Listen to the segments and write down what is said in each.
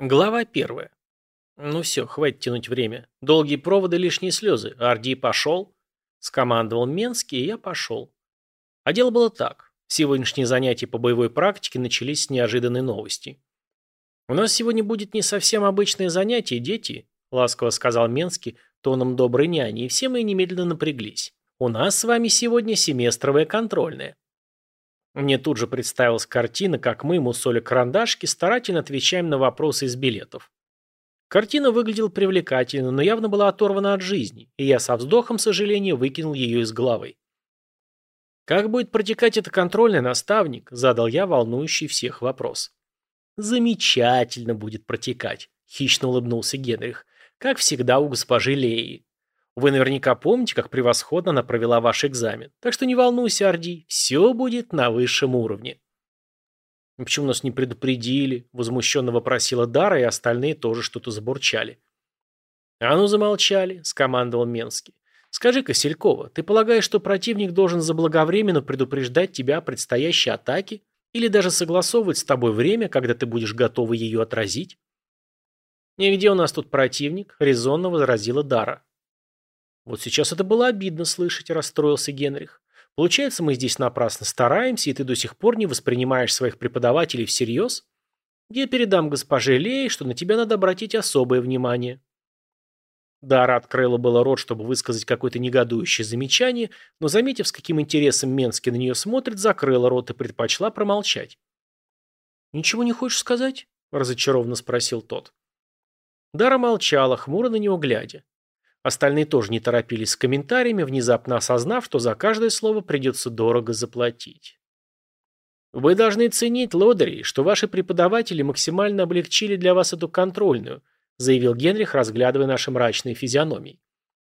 Глава первая. Ну все, хватит тянуть время. Долгие проводы, лишние слезы. Арди пошел. Скомандовал Менский, и я пошел. А дело было так. Сегодняшние занятия по боевой практике начались с неожиданной новости. «У нас сегодня будет не совсем обычное занятие, дети», — ласково сказал Менский тоном доброй няни, и все мы немедленно напряглись. «У нас с вами сегодня семестровое контрольное». Мне тут же представилась картина, как мы, мусоля карандашки, старательно отвечаем на вопросы из билетов. Картина выглядела привлекательно, но явно была оторвана от жизни, и я со вздохом сожаления выкинул ее из головы. «Как будет протекать это контрольный наставник?» – задал я волнующий всех вопрос. «Замечательно будет протекать», – хищно улыбнулся Генрих. «Как всегда у госпожи Леи. Вы наверняка помните, как превосходно она провела ваш экзамен. Так что не волнуйся, Орди, все будет на высшем уровне. «Почему нас не предупредили?» – возмущенно вопросила Дара, и остальные тоже что-то забурчали. «А ну замолчали», – скомандовал Менский. «Скажи-ка, Селькова, ты полагаешь, что противник должен заблаговременно предупреждать тебя о предстоящей атаке или даже согласовывать с тобой время, когда ты будешь готова ее отразить?» «И где у нас тут противник?» – резонно возразила Дара. Вот сейчас это было обидно слышать, расстроился Генрих. Получается, мы здесь напрасно стараемся, и ты до сих пор не воспринимаешь своих преподавателей всерьез? Я передам госпоже Лее, что на тебя надо обратить особое внимание. Дара открыла было рот, чтобы высказать какое-то негодующее замечание, но, заметив, с каким интересом Менский на нее смотрит, закрыла рот и предпочла промолчать. «Ничего не хочешь сказать?» – разочарованно спросил тот. Дара молчала, хмуро на него глядя. Остальные тоже не торопились с комментариями, внезапно осознав, что за каждое слово придется дорого заплатить. Вы должны ценить, лодыри, что ваши преподаватели максимально облегчили для вас эту контрольную, заявил Генрих, разглядывая наши мрачные физиономии.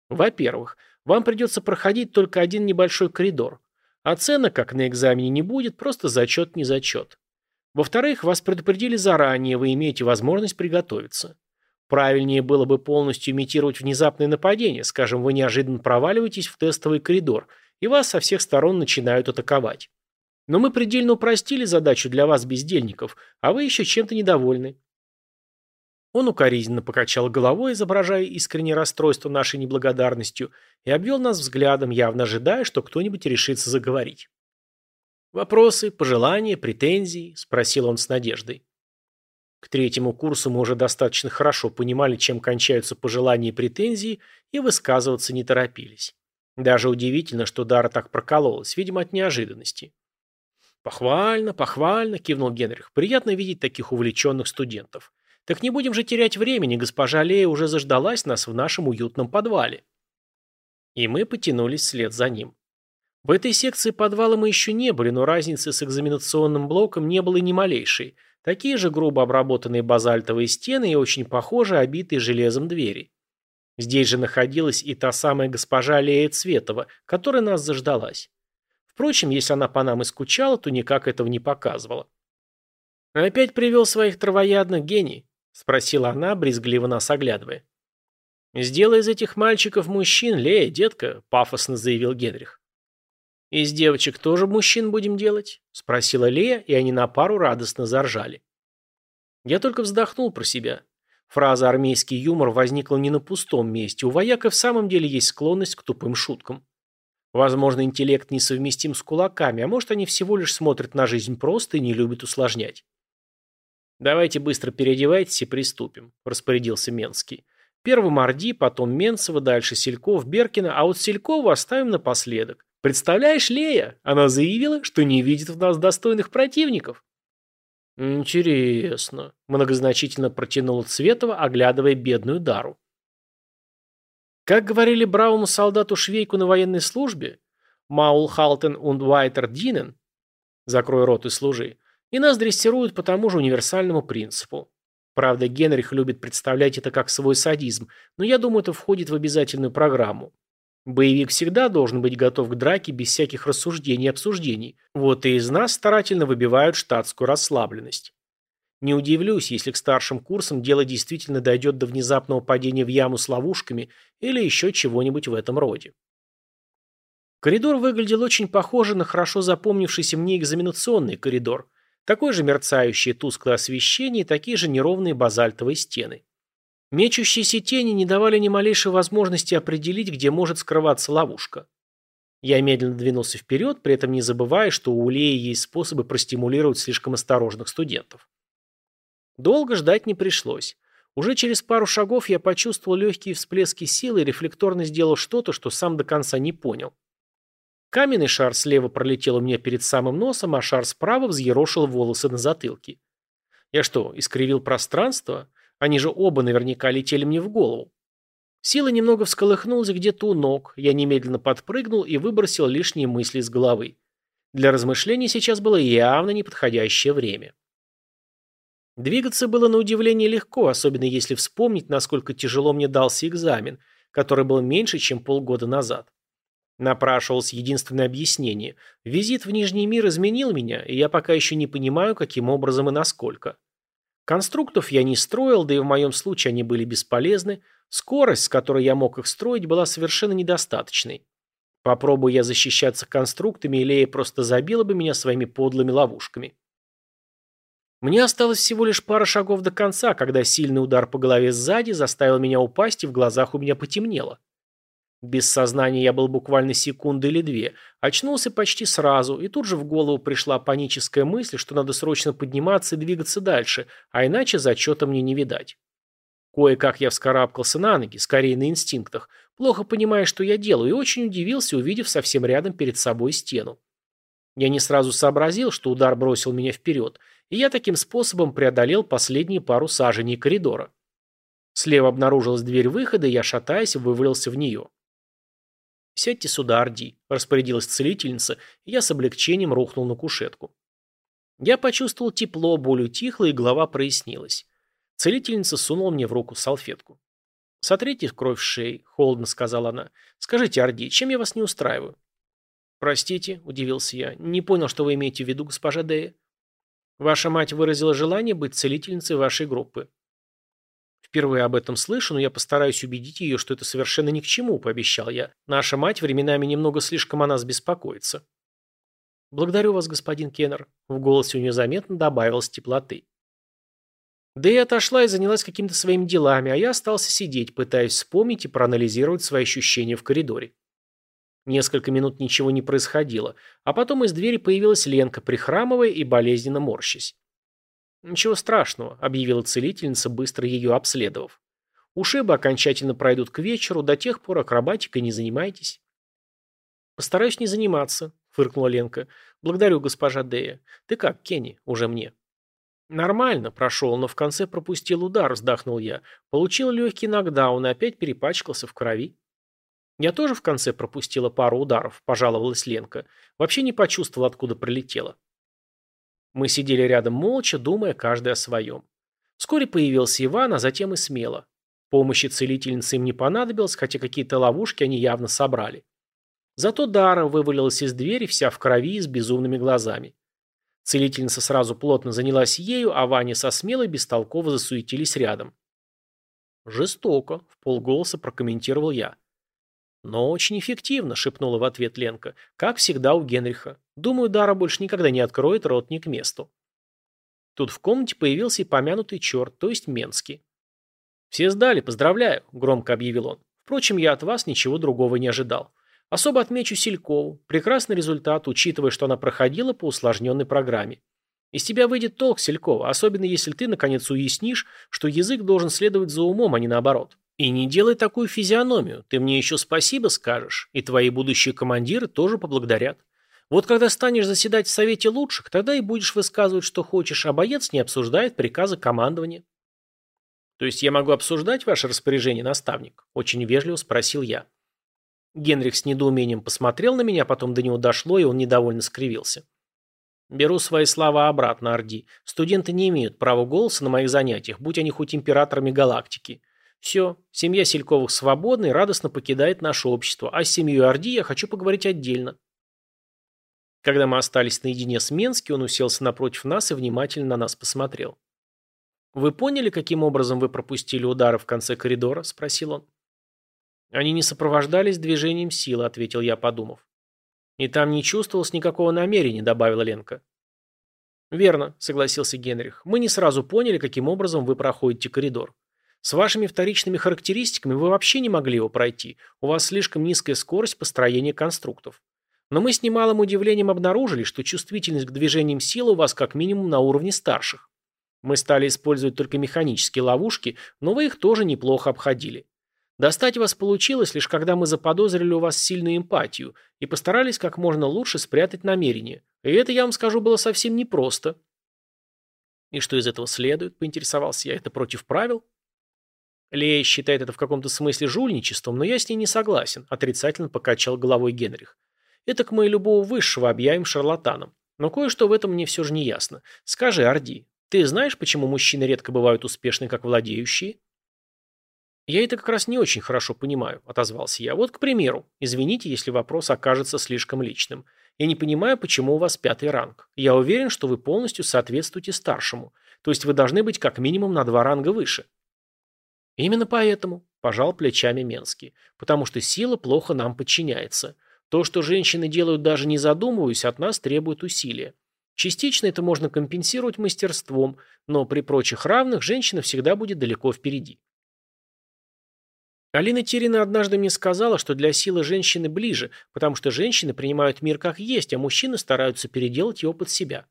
Во-первых, вам придется проходить только один небольшой коридор. Оценок, как на экзамене, не будет, просто зачет не зачет. Во-вторых, вас предупредили заранее, вы имеете возможность приготовиться. Правильнее было бы полностью имитировать внезапное нападение, скажем, вы неожиданно проваливаетесь в тестовый коридор, и вас со всех сторон начинают атаковать. Но мы предельно упростили задачу для вас, бездельников, а вы еще чем-то недовольны. Он укоризненно покачал головой, изображая искреннее расстройство нашей неблагодарностью, и обвел нас взглядом, явно ожидая, что кто-нибудь решится заговорить. «Вопросы, пожелания, претензии?» – спросил он с надеждой. К третьему курсу мы уже достаточно хорошо понимали, чем кончаются пожелания и претензии, и высказываться не торопились. Даже удивительно, что Дара так прокололась, видимо, от неожиданности. «Похвально, похвально», – кивнул Генрих. «Приятно видеть таких увлеченных студентов. Так не будем же терять времени, госпожа Лея уже заждалась нас в нашем уютном подвале». И мы потянулись вслед за ним. В этой секции подвала мы еще не были, но разницы с экзаменационным блоком не было и ни малейшей – Такие же грубо обработанные базальтовые стены и очень похожие обитые железом двери. Здесь же находилась и та самая госпожа Лея Цветова, которая нас заждалась. Впрочем, если она по нам и скучала, то никак этого не показывала. «Опять привел своих травоядных гений?» – спросила она, брезгливо нас оглядывая. «Сделай из этих мальчиков мужчин, Лея, детка», – пафосно заявил Генрих. «Из девочек тоже мужчин будем делать?» – спросила Лея, и они на пару радостно заржали. Я только вздохнул про себя. Фраза «армейский юмор» возникла не на пустом месте. У вояка в самом деле есть склонность к тупым шуткам. Возможно, интеллект несовместим с кулаками, а может, они всего лишь смотрят на жизнь просто и не любят усложнять. «Давайте быстро переодевайтесь и приступим», – распорядился Менский. «Первым Орди, потом Менцева, дальше Сельков, Беркина, а вот Селькова оставим напоследок. Представляешь, Лея, она заявила, что не видит в нас достойных противников. Интересно, многозначительно протянула Цветова, оглядывая бедную Дару. Как говорили бравому солдату Швейку на военной службе, Маул Халтен und Вайтер Динен, закрой рот и служи, и нас дрессируют по тому же универсальному принципу. Правда, Генрих любит представлять это как свой садизм, но я думаю, это входит в обязательную программу. Боевик всегда должен быть готов к драке без всяких рассуждений и обсуждений. Вот и из нас старательно выбивают штатскую расслабленность. Не удивлюсь, если к старшим курсам дело действительно дойдет до внезапного падения в яму с ловушками или еще чего-нибудь в этом роде. Коридор выглядел очень похоже на хорошо запомнившийся мне экзаменационный коридор, Такое же мерцающее тусклое освещение и такие же неровные базальтовые стены. Мечущиеся тени не давали ни малейшей возможности определить, где может скрываться ловушка. Я медленно двинулся вперед, при этом не забывая, что у Улеи есть способы простимулировать слишком осторожных студентов. Долго ждать не пришлось. Уже через пару шагов я почувствовал легкие всплески силы и рефлекторно сделал что-то, что сам до конца не понял. Каменный шар слева пролетел у меня перед самым носом, а шар справа взъерошил волосы на затылке. Я что, искривил пространство? Они же оба наверняка летели мне в голову. Сила немного всколыхнулась где-то у ног, я немедленно подпрыгнул и выбросил лишние мысли из головы. Для размышлений сейчас было явно неподходящее время. Двигаться было на удивление легко, особенно если вспомнить, насколько тяжело мне дался экзамен, который был меньше, чем полгода назад. Напрашивалось единственное объяснение. Визит в Нижний мир изменил меня, и я пока еще не понимаю, каким образом и насколько. Конструктов я не строил, да и в моем случае они были бесполезны. Скорость, с которой я мог их строить, была совершенно недостаточной. Попробуя я защищаться конструктами, Илея просто забила бы меня своими подлыми ловушками. Мне осталось всего лишь пара шагов до конца, когда сильный удар по голове сзади заставил меня упасть, и в глазах у меня потемнело. Без сознания я был буквально секунды или две. Очнулся почти сразу, и тут же в голову пришла паническая мысль, что надо срочно подниматься и двигаться дальше, а иначе зачета мне не видать. Кое-как я вскарабкался на ноги, скорее на инстинктах, плохо понимая, что я делаю, и очень удивился, увидев совсем рядом перед собой стену. Я не сразу сообразил, что удар бросил меня вперед, и я таким способом преодолел последние пару саженей коридора. Слева обнаружилась дверь выхода, и я, шатаясь, вывалился в нее. «Сядьте сюда, Орди», – распорядилась целительница, и я с облегчением рухнул на кушетку. Я почувствовал тепло, боль утихла, и голова прояснилась. Целительница сунула мне в руку салфетку. «Сотрите кровь шеи», – холодно сказала она. «Скажите, Орди, чем я вас не устраиваю?» «Простите», – удивился я, – «не понял, что вы имеете в виду, госпожа Дея». «Ваша мать выразила желание быть целительницей вашей группы». Впервые об этом слышу, но я постараюсь убедить ее, что это совершенно ни к чему, пообещал я. Наша мать временами немного слишком о нас беспокоится. Благодарю вас, господин Кеннер. В голосе у нее заметно добавилось теплоты. Да и отошла и занялась какими-то своими делами, а я остался сидеть, пытаясь вспомнить и проанализировать свои ощущения в коридоре. Несколько минут ничего не происходило, а потом из двери появилась Ленка, прихрамывая и болезненно морщась. «Ничего страшного», – объявила целительница, быстро ее обследовав. «Ушибы окончательно пройдут к вечеру, до тех пор акробатикой не занимайтесь». «Постараюсь не заниматься», – фыркнула Ленка. «Благодарю, госпожа Дея. Ты как, Кенни? Уже мне». «Нормально, прошел, но в конце пропустил удар», – вздохнул я. Получил легкий нокдаун и опять перепачкался в крови. «Я тоже в конце пропустила пару ударов», – пожаловалась Ленка. «Вообще не почувствовал, откуда прилетело». Мы сидели рядом молча, думая каждый о своем. Вскоре появился Иван, а затем и Смело. Помощи целительницы им не понадобилось, хотя какие-то ловушки они явно собрали. Зато Дара вывалилась из двери, вся в крови и с безумными глазами. Целительница сразу плотно занялась ею, а Ваня со Смелой бестолково засуетились рядом. «Жестоко», — в полголоса прокомментировал я. «Но очень эффективно», — шепнула в ответ Ленка. «Как всегда у Генриха. Думаю, Дара больше никогда не откроет рот ни к месту. Тут в комнате появился и помянутый черт, то есть Менский. «Все сдали, поздравляю», — громко объявил он. «Впрочем, я от вас ничего другого не ожидал. Особо отмечу Селькову. Прекрасный результат, учитывая, что она проходила по усложненной программе. Из тебя выйдет толк, Селькова, особенно если ты, наконец, уяснишь, что язык должен следовать за умом, а не наоборот. И не делай такую физиономию, ты мне еще спасибо скажешь, и твои будущие командиры тоже поблагодарят. Вот когда станешь заседать в Совете лучших, тогда и будешь высказывать, что хочешь, а боец не обсуждает приказы командования. То есть я могу обсуждать ваше распоряжение, наставник? Очень вежливо спросил я. Генрих с недоумением посмотрел на меня, потом до него дошло, и он недовольно скривился. Беру свои слова обратно, Орди. Студенты не имеют права голоса на моих занятиях, будь они хоть императорами галактики. Все, семья Сельковых свободна и радостно покидает наше общество, а с семьей Орди я хочу поговорить отдельно. Когда мы остались наедине с Менски, он уселся напротив нас и внимательно на нас посмотрел. «Вы поняли, каким образом вы пропустили удары в конце коридора?» – спросил он. «Они не сопровождались движением силы», – ответил я, подумав. «И там не чувствовалось никакого намерения», – добавила Ленка. «Верно», — согласился Генрих. «Мы не сразу поняли, каким образом вы проходите коридор. С вашими вторичными характеристиками вы вообще не могли его пройти. У вас слишком низкая скорость построения конструктов. Но мы с немалым удивлением обнаружили, что чувствительность к движениям силы у вас как минимум на уровне старших. Мы стали использовать только механические ловушки, но вы их тоже неплохо обходили. Достать вас получилось лишь когда мы заподозрили у вас сильную эмпатию и постарались как можно лучше спрятать намерение. И это, я вам скажу, было совсем непросто. И что из этого следует, поинтересовался я, это против правил? Лея считает это в каком-то смысле жульничеством, но я с ней не согласен, отрицательно покачал головой Генрих. Это к мы любого высшего объявим шарлатаном. Но кое-что в этом мне все же не ясно. Скажи, Орди, ты знаешь, почему мужчины редко бывают успешны как владеющие? «Я это как раз не очень хорошо понимаю», – отозвался я. «Вот, к примеру, извините, если вопрос окажется слишком личным. Я не понимаю, почему у вас пятый ранг. Я уверен, что вы полностью соответствуете старшему. То есть вы должны быть как минимум на два ранга выше». «Именно поэтому», – пожал плечами Менский, «потому что сила плохо нам подчиняется. То, что женщины делают даже не задумываясь, от нас требует усилия. Частично это можно компенсировать мастерством, но при прочих равных женщина всегда будет далеко впереди. Алина Терина однажды мне сказала, что для силы женщины ближе, потому что женщины принимают мир как есть, а мужчины стараются переделать его под себя.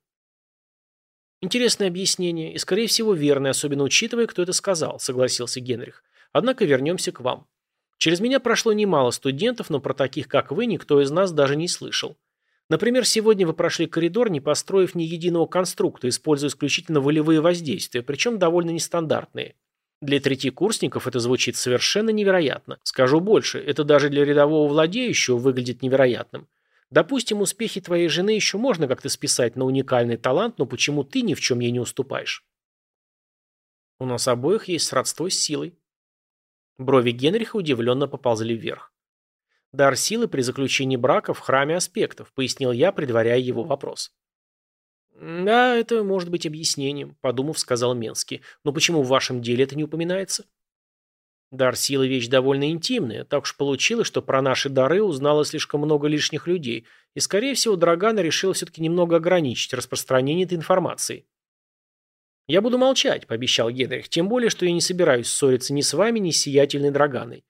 Интересное объяснение и, скорее всего, верное, особенно учитывая, кто это сказал, согласился Генрих. Однако вернемся к вам. Через меня прошло немало студентов, но про таких, как вы, никто из нас даже не слышал. Например, сегодня вы прошли коридор, не построив ни единого конструкта, используя исключительно волевые воздействия, причем довольно нестандартные. Для третьекурсников это звучит совершенно невероятно. Скажу больше, это даже для рядового владеющего выглядит невероятным. Допустим, успехи твоей жены еще можно как-то списать на уникальный талант, но почему ты ни в чем ей не уступаешь? У нас обоих есть сродство с силой. Брови Генриха удивленно поползли вверх. Дар силы при заключении брака в храме аспектов, пояснил я, предваряя его вопрос. «Да, это может быть объяснением», – подумав, сказал Менский. «Но почему в вашем деле это не упоминается?» Дар силы – вещь довольно интимная. Так уж получилось, что про наши дары узнало слишком много лишних людей, и, скорее всего, Драгана решила все-таки немного ограничить распространение этой информации. «Я буду молчать», – пообещал Генрих, «тем более, что я не собираюсь ссориться ни с вами, ни с сиятельной Драганой.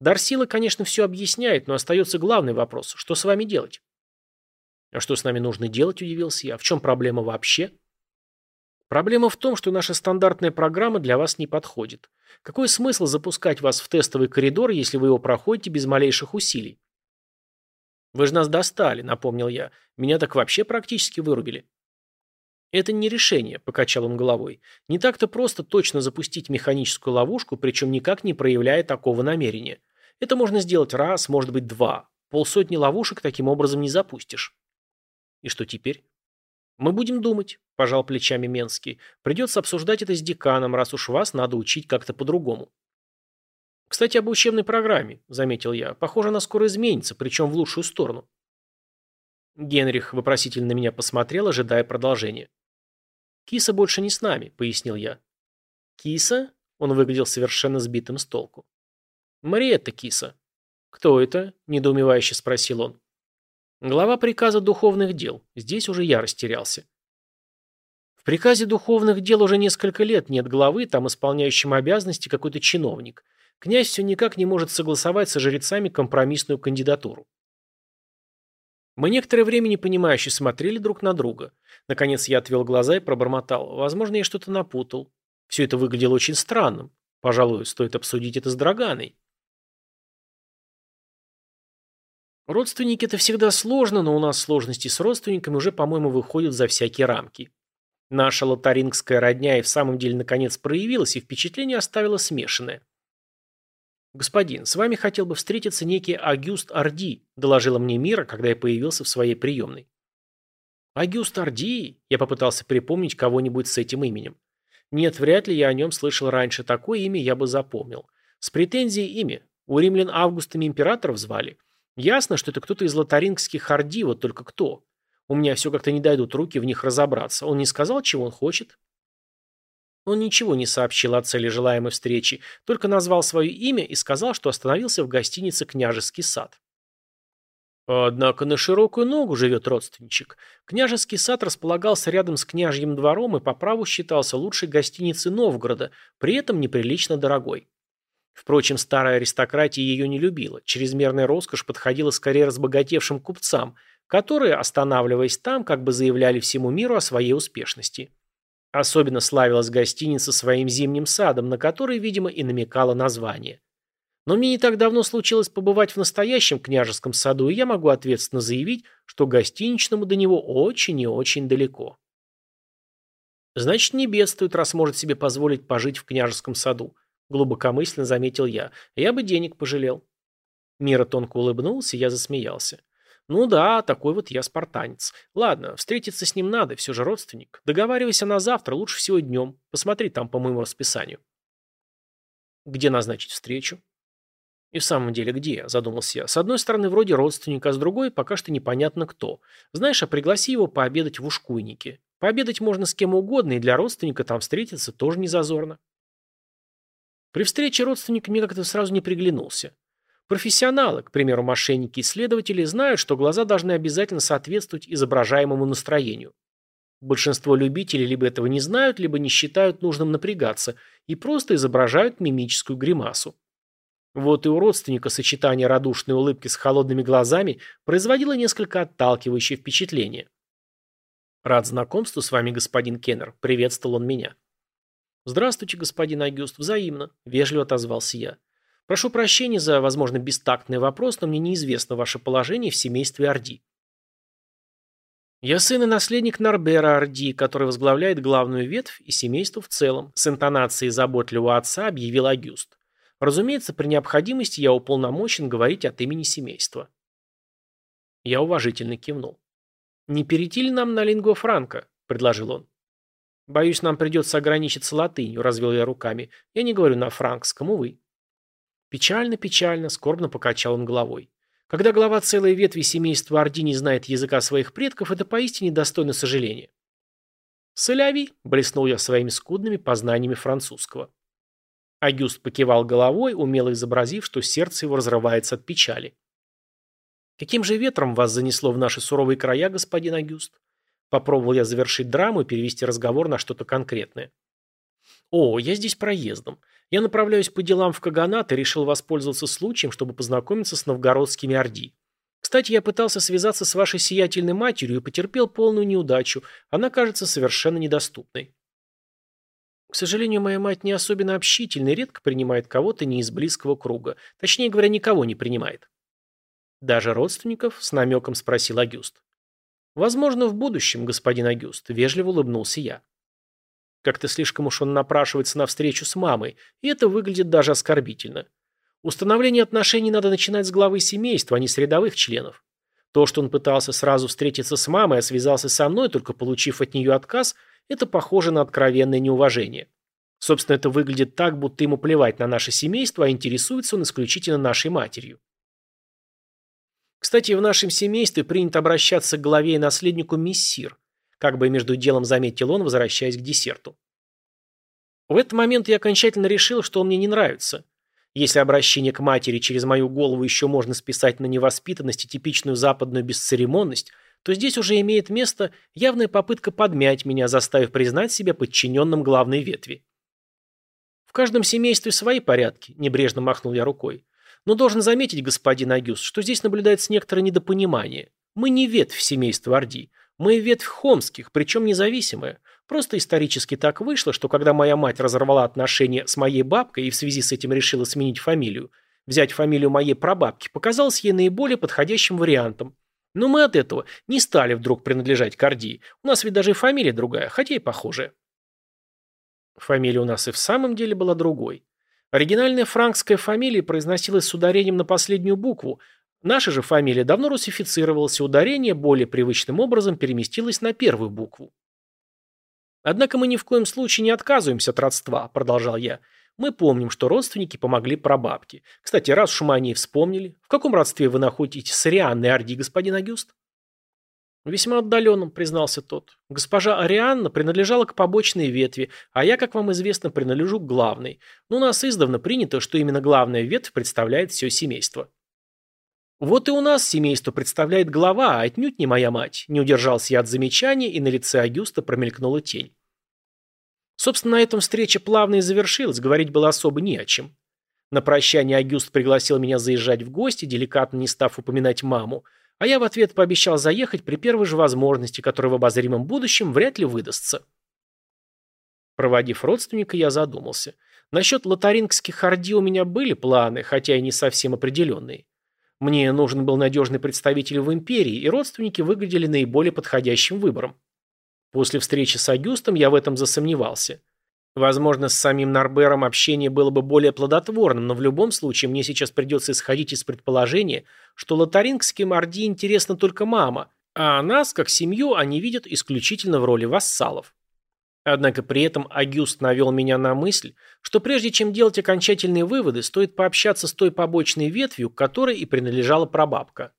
Дар силы, конечно, все объясняет, но остается главный вопрос – что с вами делать?» «А что с нами нужно делать?» – удивился я. «В чем проблема вообще?» «Проблема в том, что наша стандартная программа для вас не подходит. Какой смысл запускать вас в тестовый коридор, если вы его проходите без малейших усилий?» «Вы же нас достали», – напомнил я. «Меня так вообще практически вырубили». «Это не решение», – покачал он головой. «Не так-то просто точно запустить механическую ловушку, причем никак не проявляя такого намерения. Это можно сделать раз, может быть два. Полсотни ловушек таким образом не запустишь». И что теперь? Мы будем думать, пожал плечами Менский. Придется обсуждать это с деканом, раз уж вас надо учить как-то по-другому. Кстати, об учебной программе, заметил я. Похоже, она скоро изменится, причем в лучшую сторону. Генрих вопросительно на меня посмотрел, ожидая продолжения. «Киса больше не с нами», — пояснил я. «Киса?» — он выглядел совершенно сбитым с толку. «Мариетта Киса». «Кто это?» — недоумевающе спросил он. Глава приказа духовных дел. Здесь уже я растерялся. В приказе духовных дел уже несколько лет нет главы, там исполняющим обязанности какой-то чиновник. Князь все никак не может согласовать со жрецами компромиссную кандидатуру. Мы некоторое время непонимающе смотрели друг на друга. Наконец я отвел глаза и пробормотал. Возможно, я что-то напутал. Все это выглядело очень странным. Пожалуй, стоит обсудить это с Драганой. Родственники – это всегда сложно, но у нас сложности с родственниками уже, по-моему, выходят за всякие рамки. Наша лотарингская родня и в самом деле наконец проявилась, и впечатление оставило смешанное. «Господин, с вами хотел бы встретиться некий Агюст Орди», – доложила мне Мира, когда я появился в своей приемной. «Агюст Орди?» – я попытался припомнить кого-нибудь с этим именем. Нет, вряд ли я о нем слышал раньше, такое имя я бы запомнил. С претензией имя. У римлян Августами императоров звали – Ясно, что это кто-то из лотарингских орди, вот только кто. У меня все как-то не дойдут руки в них разобраться. Он не сказал, чего он хочет? Он ничего не сообщил о цели желаемой встречи, только назвал свое имя и сказал, что остановился в гостинице «Княжеский сад». Однако на широкую ногу живет родственничек. Княжеский сад располагался рядом с княжьим двором и по праву считался лучшей гостиницей Новгорода, при этом неприлично дорогой. Впрочем, старая аристократия ее не любила. Чрезмерная роскошь подходила скорее разбогатевшим купцам, которые, останавливаясь там, как бы заявляли всему миру о своей успешности. Особенно славилась гостиница своим зимним садом, на который, видимо, и намекало название. Но мне не так давно случилось побывать в настоящем княжеском саду, и я могу ответственно заявить, что гостиничному до него очень и очень далеко. Значит, не бедствует, раз может себе позволить пожить в княжеском саду, глубокомысленно заметил я. Я бы денег пожалел. Мира тонко улыбнулся, я засмеялся. Ну да, такой вот я спартанец. Ладно, встретиться с ним надо, все же родственник. Договаривайся на завтра, лучше всего днем. Посмотри там по моему расписанию. Где назначить встречу? И в самом деле где, задумался я. С одной стороны вроде родственник, а с другой пока что непонятно кто. Знаешь, а пригласи его пообедать в ушкуйнике. Пообедать можно с кем угодно, и для родственника там встретиться тоже не зазорно. При встрече родственник мне как-то сразу не приглянулся. Профессионалы, к примеру, мошенники и следователи, знают, что глаза должны обязательно соответствовать изображаемому настроению. Большинство любителей либо этого не знают, либо не считают нужным напрягаться и просто изображают мимическую гримасу. Вот и у родственника сочетание радушной улыбки с холодными глазами производило несколько отталкивающее впечатление. «Рад знакомству с вами, господин Кеннер», — приветствовал он меня. «Здравствуйте, господин Агюст, взаимно», — вежливо отозвался я. «Прошу прощения за, возможно, бестактный вопрос, но мне неизвестно ваше положение в семействе Орди». «Я сын и наследник Нарбера Орди, который возглавляет главную ветвь и семейство в целом», с интонацией заботливого отца объявил Агюст. Разумеется, при необходимости я уполномочен говорить от имени семейства. Я уважительно кивнул. «Не перейти ли нам на лингво франко?» – предложил он. «Боюсь, нам придется ограничиться латынью», – развел я руками. «Я не говорю на франкском, увы». Печально, печально, скорбно покачал он головой. Когда глава целой ветви семейства Орди не знает языка своих предков, это поистине достойно сожаления. «Соляви», – блеснул я своими скудными познаниями французского. Агюст покивал головой, умело изобразив, что сердце его разрывается от печали. «Каким же ветром вас занесло в наши суровые края, господин Агюст?» Попробовал я завершить драму и перевести разговор на что-то конкретное. «О, я здесь проездом. Я направляюсь по делам в Каганат и решил воспользоваться случаем, чтобы познакомиться с новгородскими орди. Кстати, я пытался связаться с вашей сиятельной матерью и потерпел полную неудачу. Она кажется совершенно недоступной». К сожалению, моя мать не особенно общительна и редко принимает кого-то не из близкого круга. Точнее говоря, никого не принимает. Даже родственников? С намеком спросил Агюст. Возможно, в будущем, господин Агюст, вежливо улыбнулся я. Как-то слишком уж он напрашивается на встречу с мамой, и это выглядит даже оскорбительно. Установление отношений надо начинать с главы семейства, а не с рядовых членов. То, что он пытался сразу встретиться с мамой, а связался со мной, только получив от нее отказ – это похоже на откровенное неуважение. Собственно, это выглядит так, будто ему плевать на наше семейство, а интересуется он исключительно нашей матерью. Кстати, в нашем семействе принято обращаться к главе и наследнику миссир, как бы между делом заметил он, возвращаясь к десерту. В этот момент я окончательно решил, что он мне не нравится. Если обращение к матери через мою голову еще можно списать на невоспитанность и типичную западную бесцеремонность – то здесь уже имеет место явная попытка подмять меня, заставив признать себя подчиненным главной ветви. В каждом семействе свои порядки, небрежно махнул я рукой. Но должен заметить, господин Агюс, что здесь наблюдается некоторое недопонимание. Мы не ветвь семейства Орди. Мы ветвь Хомских, причем независимая. Просто исторически так вышло, что когда моя мать разорвала отношения с моей бабкой и в связи с этим решила сменить фамилию, взять фамилию моей прабабки показалось ей наиболее подходящим вариантом. Но мы от этого не стали вдруг принадлежать Кордии. У нас ведь даже и фамилия другая, хотя и похожая. Фамилия у нас и в самом деле была другой. Оригинальная франкская фамилия произносилась с ударением на последнюю букву. Наша же фамилия давно русифицировалась, и ударение более привычным образом переместилось на первую букву. «Однако мы ни в коем случае не отказываемся от родства», – продолжал я. Мы помним, что родственники помогли прабабке. Кстати, раз уж мы о ней вспомнили, в каком родстве вы находитесь с Арианной Орди, господин Агюст? Весьма отдаленным, признался тот. Госпожа Арианна принадлежала к побочной ветви, а я, как вам известно, принадлежу к главной. Но у нас издавна принято, что именно главная ветвь представляет все семейство. Вот и у нас семейство представляет глава, а отнюдь не моя мать. Не удержался я от замечания, и на лице Агюста промелькнула тень. Собственно, на этом встреча плавно и завершилась, говорить было особо не о чем. На прощание Агюст пригласил меня заезжать в гости, деликатно не став упоминать маму, а я в ответ пообещал заехать при первой же возможности, которая в обозримом будущем вряд ли выдастся. Проводив родственника, я задумался. Насчет лотарингских орди у меня были планы, хотя и не совсем определенные. Мне нужен был надежный представитель в империи, и родственники выглядели наиболее подходящим выбором. После встречи с Агюстом я в этом засомневался. Возможно, с самим Нарбером общение было бы более плодотворным, но в любом случае мне сейчас придется исходить из предположения, что лотарингским Орди интересна только мама, а нас, как семью, они видят исключительно в роли вассалов. Однако при этом Агюст навел меня на мысль, что прежде чем делать окончательные выводы, стоит пообщаться с той побочной ветвью, к которой и принадлежала прабабка.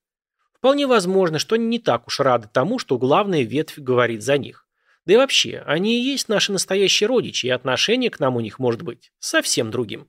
Вполне возможно, что они не так уж рады тому, что главная ветвь говорит за них. Да и вообще, они и есть наши настоящие родичи, и отношение к нам у них может быть совсем другим.